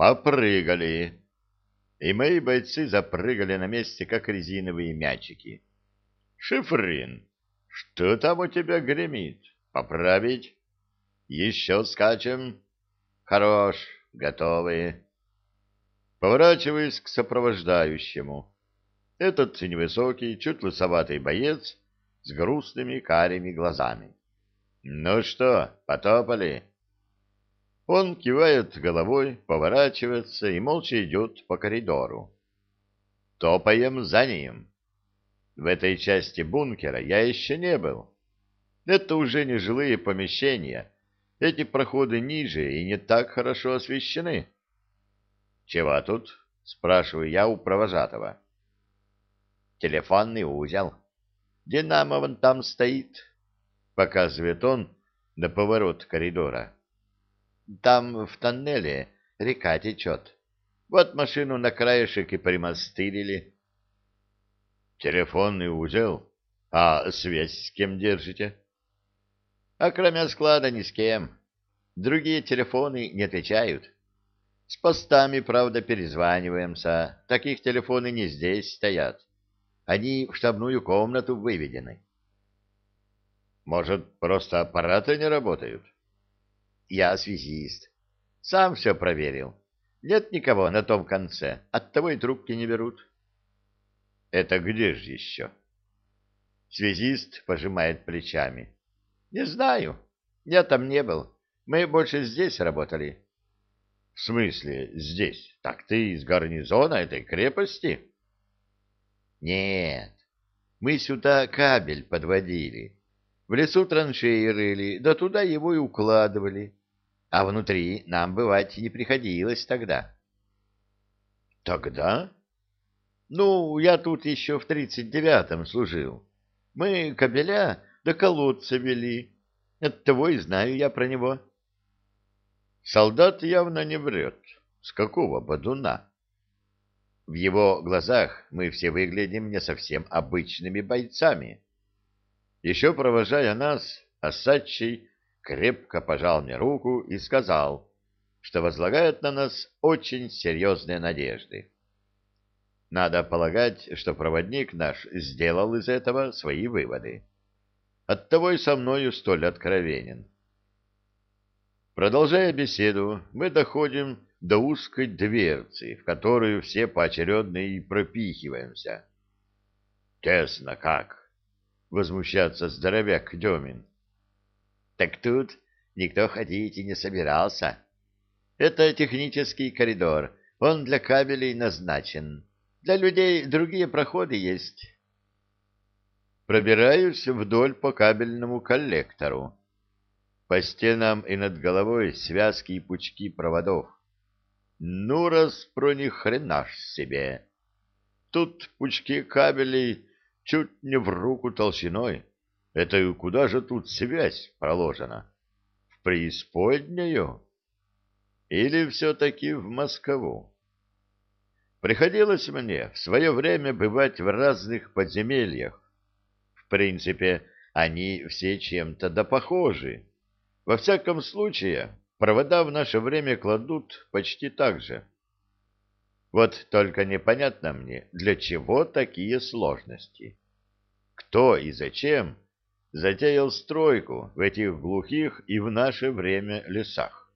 попрыгали. И мои бойцы запрыгали на месте, как резиновые мячики. Шифрин, что там у тебя гремит? Поправить? Еще скачем? Хорош, готовы. Поворачиваясь к сопровождающему. Этот невысокий, чуть лысоватый боец с грустными карими глазами. «Ну что, потопали?» Он кивает головой, поворачивается и молча идет по коридору. Топаем за ним. В этой части бункера я еще не был. Это уже не жилые помещения. Эти проходы ниже и не так хорошо освещены. «Чего тут?» — спрашиваю я у провожатого. «Телефонный узел. Динамо вон там стоит», — показывает он на поворот коридора. Там в тоннеле река течет. Вот машину на краешек и примостылили. Телефонный узел? А связь с кем держите? А кроме склада ни с кем. Другие телефоны не отвечают. С постами, правда, перезваниваемся. Таких телефоны не здесь стоят. Они в штабную комнату выведены. Может, просто аппараты не работают? — я связист. Сам все проверил. Нет никого на том конце, оттого и трубки не берут. Это где же еще? Связист пожимает плечами. Не знаю. Я там не был. Мы больше здесь работали. В смысле здесь? Так ты из гарнизона этой крепости? Нет. Мы сюда кабель подводили. В лесу траншеи рыли, да туда его и укладывали а внутри нам бывать не приходилось тогда. — Тогда? Ну, я тут еще в тридцать девятом служил. Мы кабеля до колодца вели. Оттого и знаю я про него. Солдат явно не врет. С какого бодуна? В его глазах мы все выглядим не совсем обычными бойцами. Еще провожая нас, Осадчий крепко пожал мне руку и сказал, что возлагает на нас очень серьезные надежды. Надо полагать, что проводник наш сделал из этого свои выводы. Оттого и со мною столь откровенен. Продолжая беседу, мы доходим до узкой дверцы, в которую все поочередно и пропихиваемся. «Тесно как!» — возмущается здоровяк Демин. Так тут никто ходить и не собирался. Это технический коридор, он для кабелей назначен. Для людей другие проходы есть. Пробираюсь вдоль по кабельному коллектору. По стенам и над головой связки и пучки проводов. Ну, раз про них хренаш себе. Тут пучки кабелей чуть не в руку толщиной. Это и куда же тут связь проложена? В преисподнюю? Или все-таки в Москву? Приходилось мне в свое время бывать в разных подземельях. В принципе, они все чем-то да похожи. Во всяком случае, провода в наше время кладут почти так же. Вот только непонятно мне, для чего такие сложности. Кто и зачем затеял стройку в этих глухих и в наше время лесах.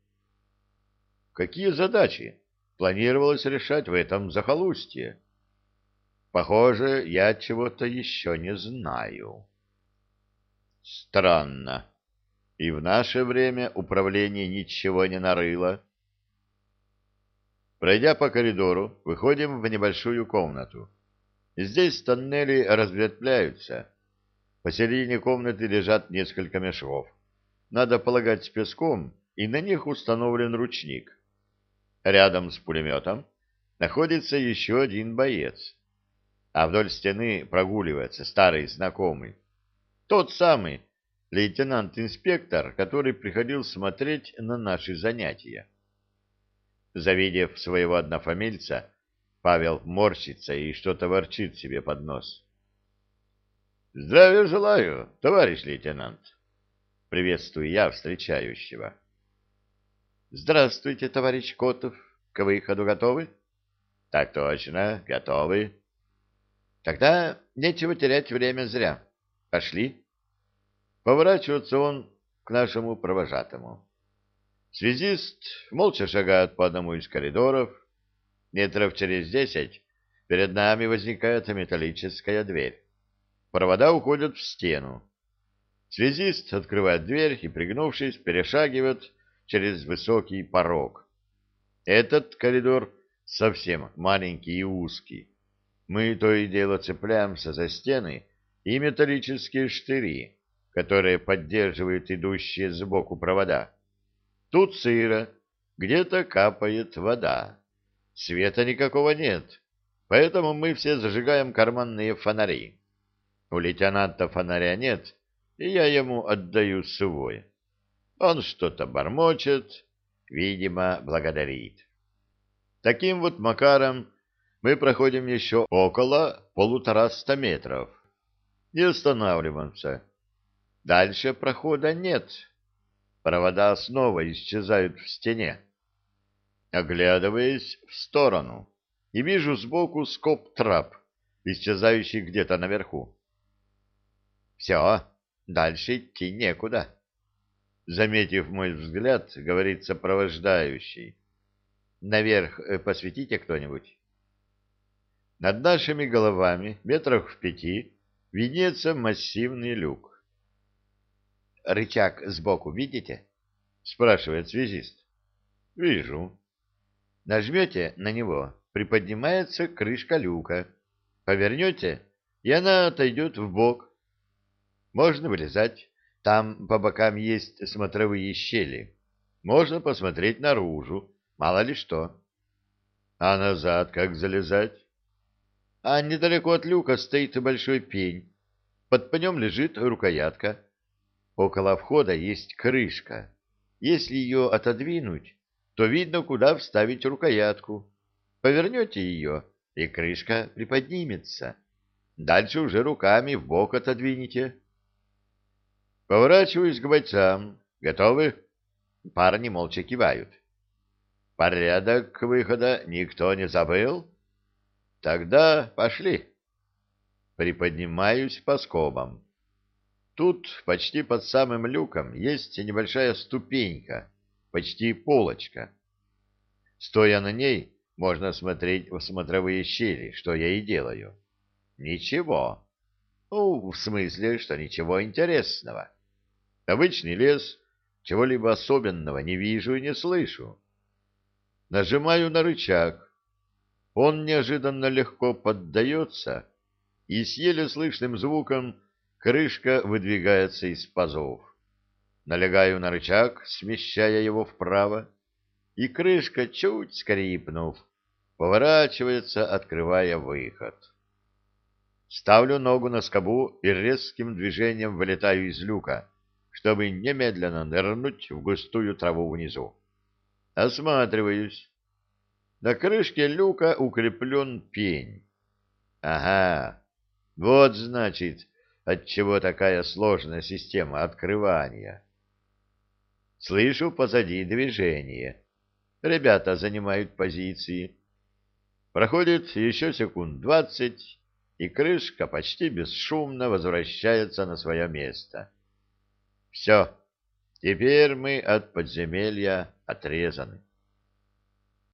Какие задачи планировалось решать в этом захолустье? Похоже, я чего-то еще не знаю. Странно. И в наше время управление ничего не нарыло. Пройдя по коридору, выходим в небольшую комнату. Здесь тоннели разветвляются, Посередине комнаты лежат несколько мешков. Надо полагать с песком, и на них установлен ручник. Рядом с пулеметом находится еще один боец. А вдоль стены прогуливается старый знакомый. Тот самый лейтенант-инспектор, который приходил смотреть на наши занятия. Завидев своего однофамильца, Павел морщится и что-то ворчит себе под нос. Здравия желаю, товарищ лейтенант. Приветствую я встречающего. Здравствуйте, товарищ Котов. к выходу готовы? Так точно, готовы. Тогда нечего терять время зря. Пошли. Поворачивается он к нашему провожатому. Связист молча шагает по одному из коридоров. Метров через десять перед нами возникает металлическая дверь. Провода уходят в стену. Связист открывает дверь и, пригнувшись, перешагивает через высокий порог. Этот коридор совсем маленький и узкий. Мы то и дело цепляемся за стены и металлические штыри, которые поддерживают идущие сбоку провода. Тут сыро, где-то капает вода. Света никакого нет, поэтому мы все зажигаем карманные фонари. У лейтенанта фонаря нет, и я ему отдаю свой. Он что-то бормочет, видимо, благодарит. Таким вот макаром мы проходим еще около полутораста метров. Не останавливаемся. Дальше прохода нет. Провода снова исчезают в стене. Оглядываясь в сторону, и вижу сбоку скоб-трап, исчезающий где-то наверху. Все, дальше идти некуда. Заметив мой взгляд, говорит сопровождающий. Наверх э, посветите кто-нибудь. Над нашими головами, метрах в пяти, виднеется массивный люк. «Рычаг сбоку видите?» — спрашивает связист. «Вижу». Нажмете на него, приподнимается крышка люка. Повернете, и она отойдет в бок. Можно вылезать. Там по бокам есть смотровые щели. Можно посмотреть наружу, мало ли что. А назад как залезать? А недалеко от люка стоит большой пень. Под пнем лежит рукоятка. Около входа есть крышка. Если ее отодвинуть, то видно, куда вставить рукоятку. Повернете ее, и крышка приподнимется. Дальше уже руками в бок отодвинете. Поворачиваюсь к бойцам. Готовы? Парни молча кивают. Порядок выхода никто не забыл? Тогда пошли. Приподнимаюсь по скобам. Тут, почти под самым люком, есть небольшая ступенька, почти полочка. Стоя на ней, можно смотреть в смотровые щели, что я и делаю. Ничего. Ну, в смысле, что ничего интересного. Обычный лес, чего-либо особенного не вижу и не слышу. Нажимаю на рычаг. Он неожиданно легко поддается, и с еле слышным звуком крышка выдвигается из пазов. Налегаю на рычаг, смещая его вправо, и крышка, чуть скрипнув, поворачивается, открывая выход. Ставлю ногу на скобу и резким движением вылетаю из люка, чтобы немедленно нырнуть в густую траву внизу. Осматриваюсь. На крышке люка укреплен пень. Ага, вот значит, отчего такая сложная система открывания. Слышу позади движение. Ребята занимают позиции. Проходит еще секунд двадцать, и крышка почти бесшумно возвращается на свое место. Все, теперь мы от подземелья отрезаны.